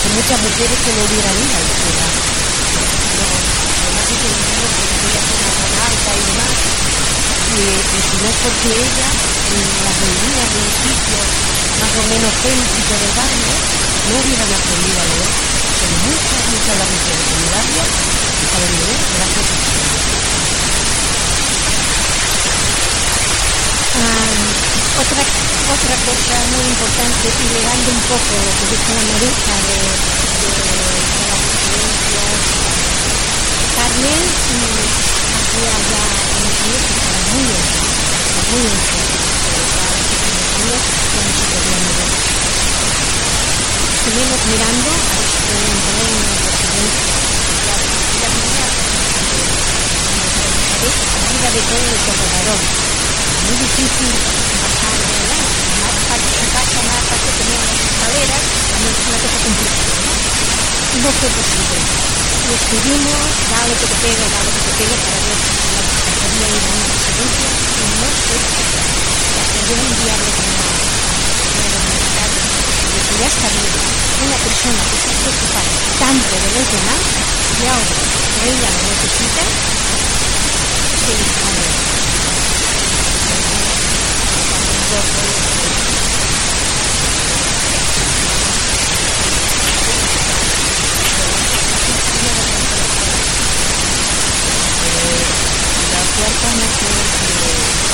Son muchas mujeres que no hubieran ido a la escuela. No, además es que tan alta y demás. Y, si no es porque ella, reuniones de un sitio más o menos céntrico del barrio, no hubieran aprendido a leer. Son muchas, muchas las mujeres en el barrio que saben leer gracias a ella. Ah, otra, otra cosa muy importante, y legando un poco lo que dijo la Maruja de, de, de las diferencias, Carmen mm, ya unos años que muy enferma, muy los ya no se podía. Estuvimos mirando a. Claro, ella vivía, ¿sabéis? Arriba de todo el corredor muy difícil bajar de verdad. Más parte de casa, más parte tenía las escaleras, es una cosa complicada, ¿no? No fue posible. Y estuvimos, dale que te pegue, dale que te pegue, para ver la y no que ya está una persona que se preocupa tanto de los demás, y ahora lo necesita. La cuarta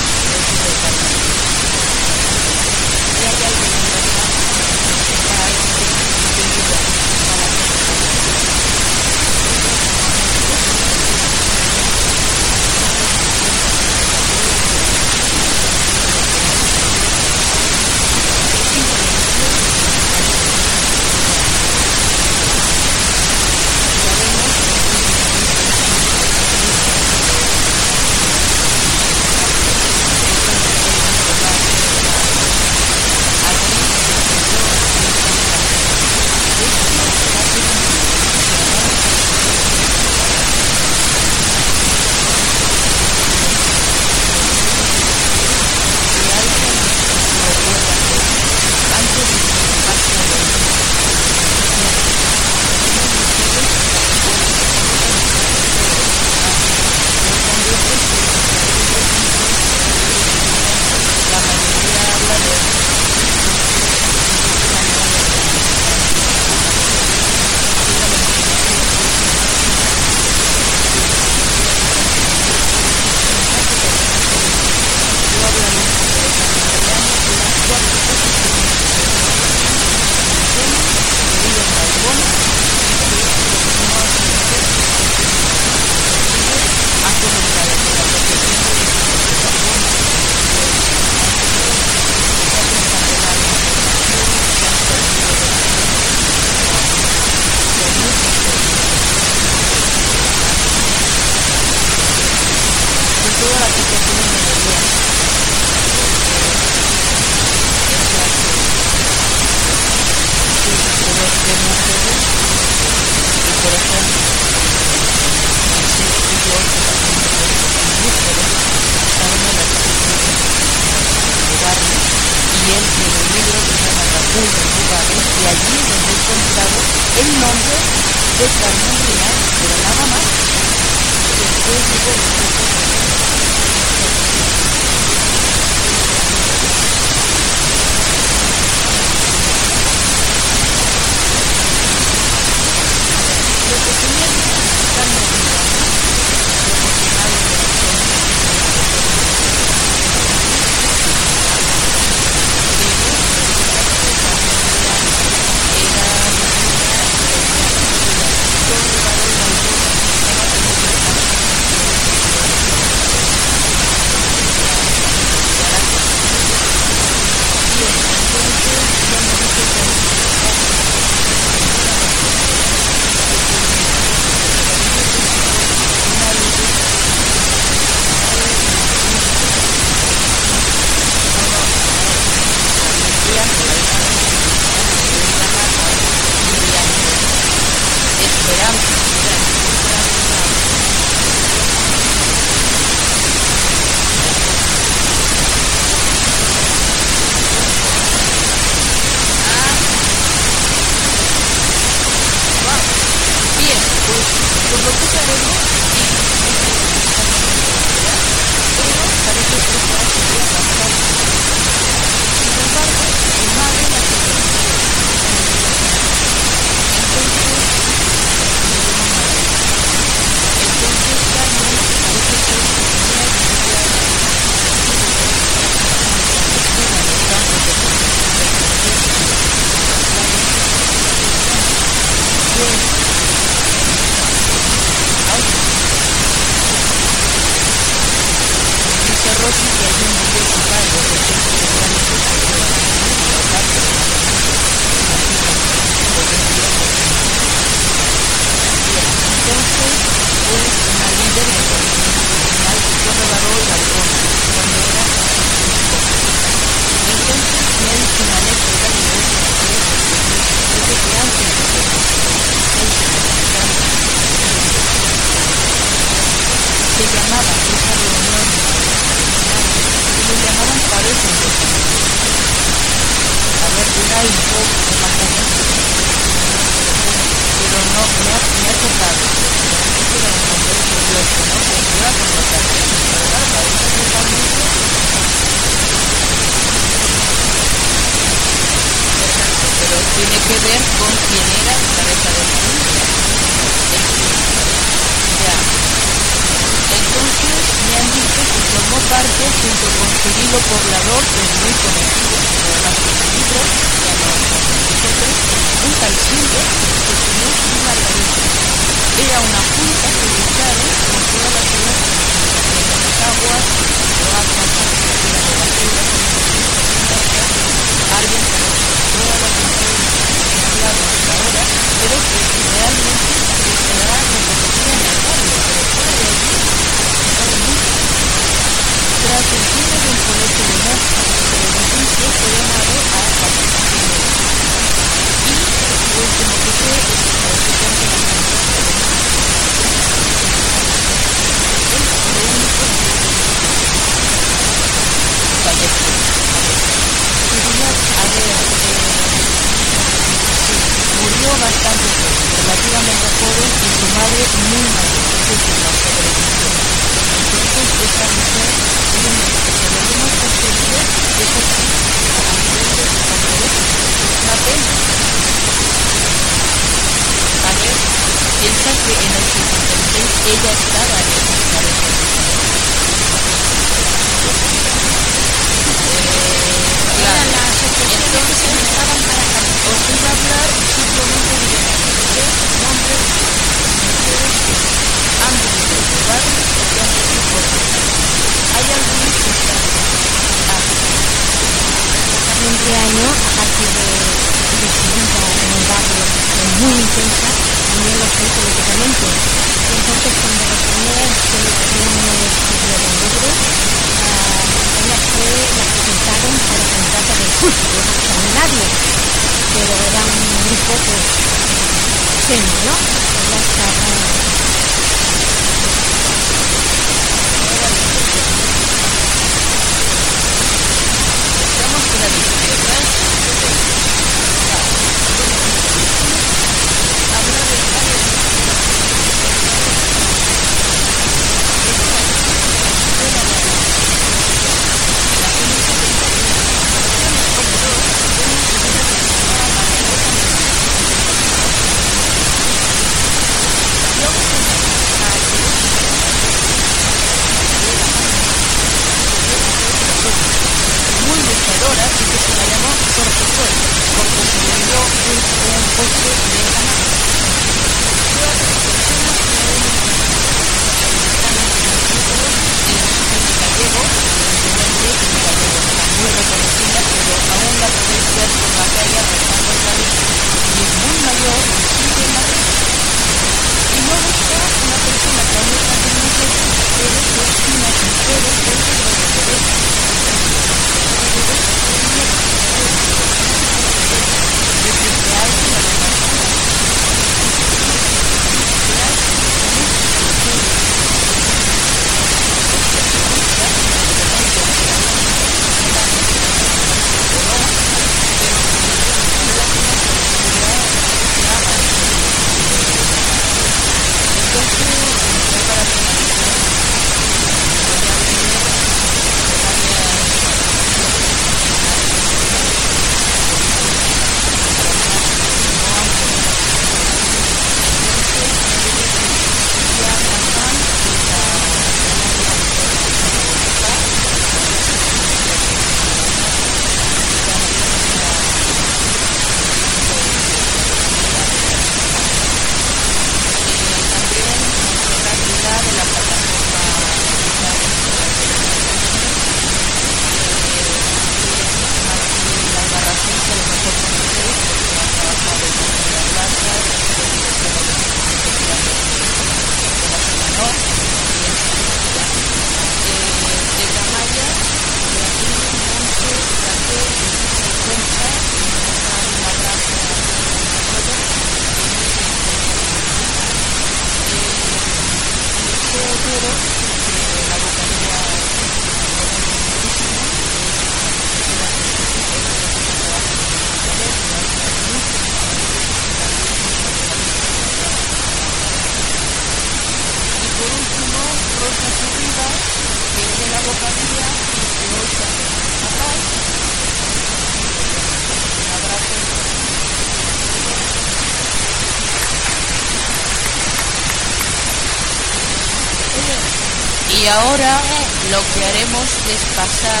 que haremos es pasar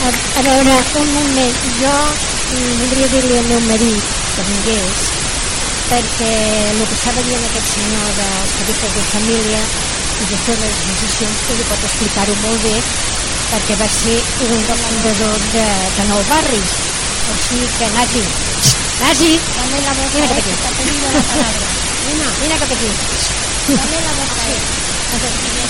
A, a veure, un moment, jo mm, voldria dir-li al meu marit que vingués perquè el que estava dient aquest senyor dels servicis de família i de fer les decisions que li pot explicar-ho molt bé perquè va ser un dels fundadors de, de Nou Barris. O sigui que Nati Nati Dame la boca, Mira que cap aquí *laughs* Dame la boca, mira, sí,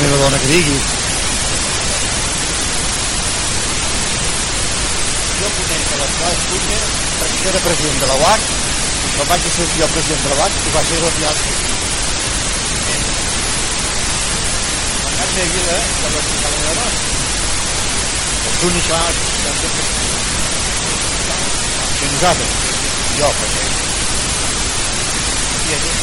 la meva dona que digui. Jo conec a l'Escola Estudia perquè jo era president de la UAC, quan vaig ser jo president de la UAC i va ser retirat. La Carme Aguila, de l'Hospital de la Dona. És l'únic que va que nosaltres, jo, perquè... I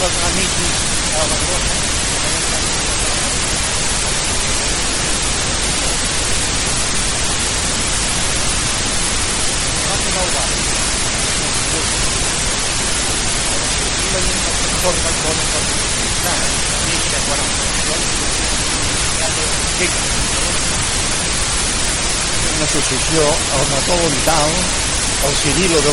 la Dona, una associació, Mató Vital, el de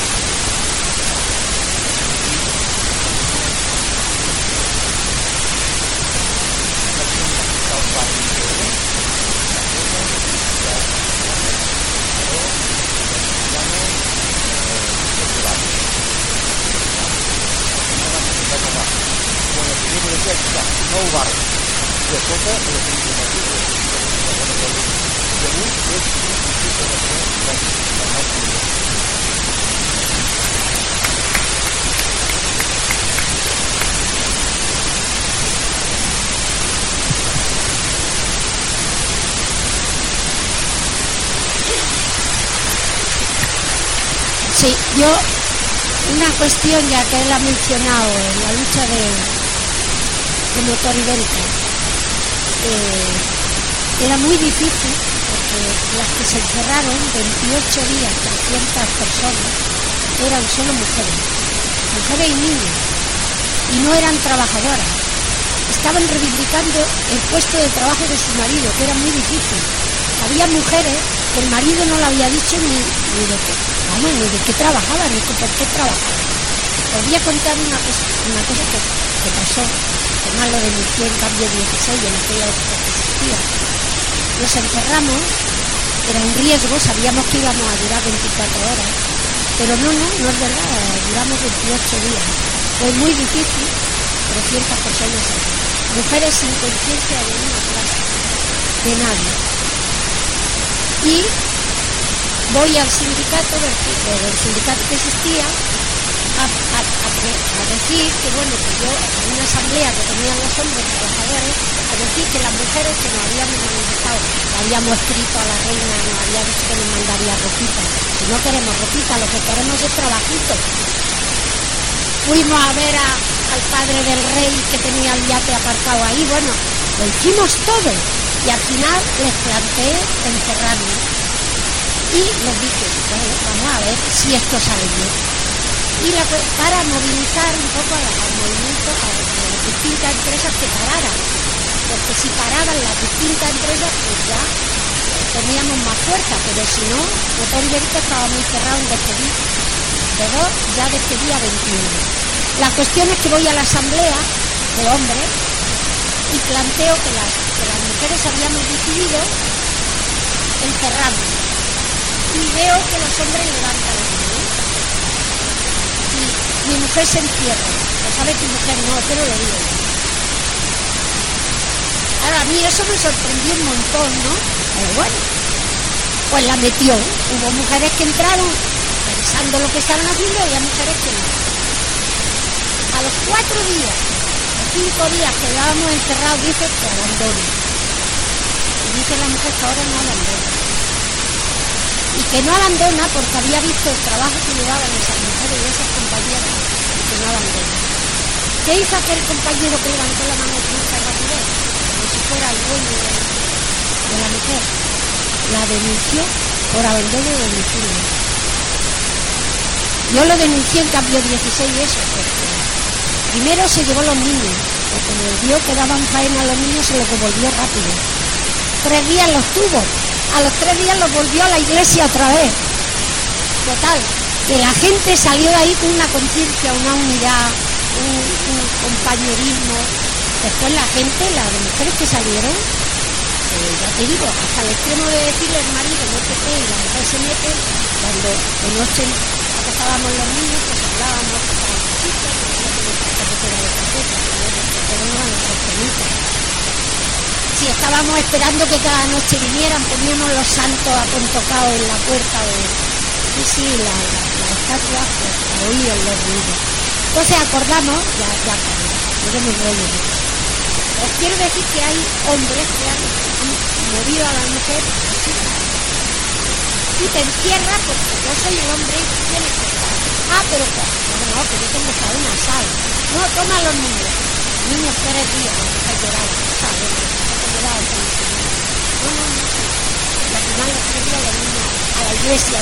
nou barris de és un districte de. Sí, yo, una cuestión ya que él ha mencionado en la lucha de, de motor ibérica, eh, era muy difícil porque las que se encerraron, 28 días, 300 personas, eran solo mujeres, mujeres y niños, y no eran trabajadoras. Estaban reivindicando el puesto de trabajo de su marido, que era muy difícil. Había mujeres que el marido no le había dicho ni, de qué, vamos, de qué trabajaba, ni por qué trabajaba. Os voy a contar una cosa, que pasó, además lo denunció en cambio 16 en aquella época que existía. Nos encerramos, era un riesgo, sabíamos que íbamos a durar 24 horas, pero no, no, no es verdad, duramos 28 días. Fue muy difícil, 300 personas, mujeres sin conciencia de una clase, de nadie. Y voy al sindicato, del, del sindicato que existía, a, a, a, decir que bueno, que yo en una asamblea que tenían los hombres trabajadores, a decir que las mujeres que nos habíamos manifestado, le habíamos escrito a la reina, nos había dicho que nos mandaría ropita, que no queremos ropita, lo que queremos es trabajito. Fuimos a ver al padre del rey que tenía el yate aparcado ahí, bueno, lo hicimos todo y al final les planteé encerrarnos y les dije, bueno, vamos a ver si esto sale bien. Y para movilizar un poco al movimiento, a, las distintas empresas que pararan. Porque si paraban las distintas empresas, pues ya teníamos más fuerza, pero si no, motor ibérico estaba muy cerrado en despedir. De dos, ya despedía 21. La cuestión es que voy a la asamblea de hombres y planteo que las, que las mujeres habíamos decidido encerrarnos. Y veo que los hombres levantan mi mujer se encierra. Lo sabe tu mujer, no, pero lo digo. Ahora, a mí eso me sorprendió un montón, ¿no? Pero bueno, pues la metió. Hubo mujeres que entraron pensando lo que estaban haciendo y había mujeres que no. A los cuatro días, cinco días que llevábamos encerrados, dice que abandone. Y dice la mujer que ahora no abandona. Y que no abandona porque había visto el trabajo que llevaban esas mujeres y esas compañeras y que no abandona. ¿Qué hizo aquel compañero que levantó la mano con mucha rapidez? Como si fuera el dueño de, de la mujer. La denunció por abandono de domicilio. Yo lo denuncié en cambio 16 eso, porque primero se llevó los niños, porque me vio que daban faena a los niños se los devolvió rápido. Tres días los tuvo, a los tres días los volvió a la iglesia otra vez. Total, que la gente salió de ahí con una conciencia, una unidad, un, compañerismo. Después la gente, las mujeres que salieron, eh, ya te digo, hasta el extremo de decirle al marido no te y la mujer se mete, cuando de noche acosábamos los niños, pues hablábamos, pero no. Si estábamos esperando que cada noche vinieran, poníamos los santos apontocados en la puerta de, sí, sí, la, la, estatua, pues oír los ruidos. Entonces acordamos, ya, ya, no me mucho. Os quiero decir que hay hombres que han, han movido a la mujer. Tú te encierras porque yo soy el hombre y tú tienes que estar. Ah, pero no, no, que yo tengo que una sala. No, toma los niños. Niños tres días, que lloraban, ¿sabes? No, no, no. Y al final los tres días los niños a la iglesia.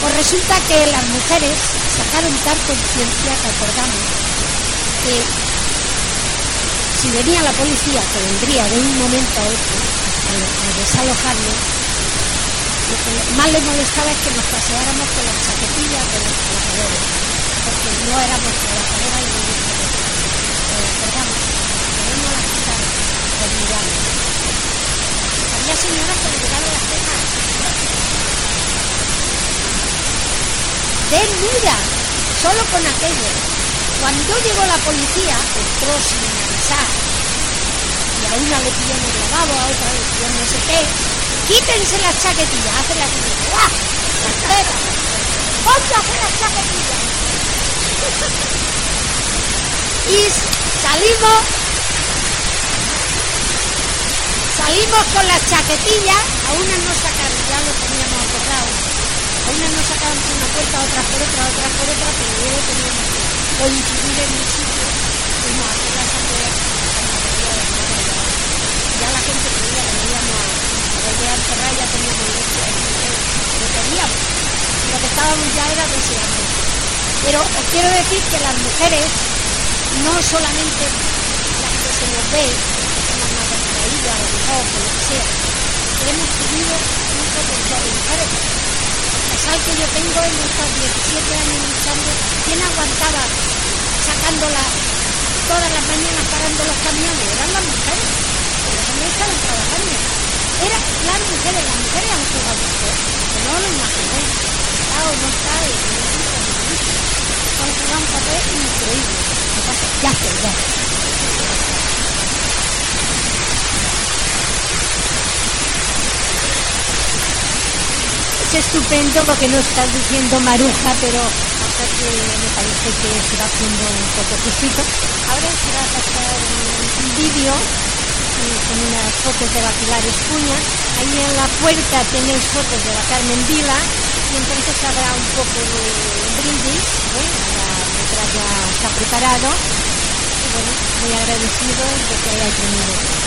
Pues resulta que las mujeres sacaron tal conciencia que acordamos que si venía la policía, que vendría de un momento a otro a, desalojarlo, lo que más le molestaba es que nos paseáramos con las chaquetillas de los trabajadores, porque no éramos trabajadoras y no éramos eh, perdamos, pero no las quitaron, las miramos. Había señoras que le llegaron las cejas desnuda, solo con aquello. Cuando llegó la policía, entró sin avisar. Y a una le pilló en el lavabo, a otra le en no sé qué. Quítense las chaquetillas, hacen la ¡Ah! Las tetas. Pónganse las chaquetillas. *laughs* y salimos, salimos con las chaquetillas, a unas nos sacaron, ya lo teníamos acordado. A unas nos sacaron por una puerta, otras por otra, otras por otra, pero luego teníamos que coincidir en un sitio, fuimos a hacer la asamblea, ya la gente creía que no íbamos a volver a encerrar, ya teníamos lo queríamos. Lo que estábamos ya era deseando. Pero os quiero decir que las mujeres, no solamente las que se nos ve, más retraídas, a lo mejor, por lo que sea, hemos tenido mucho control de mujeres. Pesar que yo tengo en estos 17 años luchando, ¿quién aguantaba sacándola todas las mañanas parando los camiones? Eran las mujeres. Los hombres estaban trabajando. Eran las mujeres, las mujeres han jugado. Que no lo imaginéis. Está o no está, y no. Han jugado un papel increíble. Lo que pasa es que ya. Es estupendo lo que nos estás diciendo Maruja, pero que me parece que se va haciendo un poco justito. Ahora se va a pasar un vídeo eh, con unas fotos de la Pilar Espuña. Ahí en la puerta tenéis fotos de la Carmen Vila y entonces habrá un poco de brindis, ¿eh? Mientras ya está preparado. Y bueno, muy agradecido de que hayáis venido.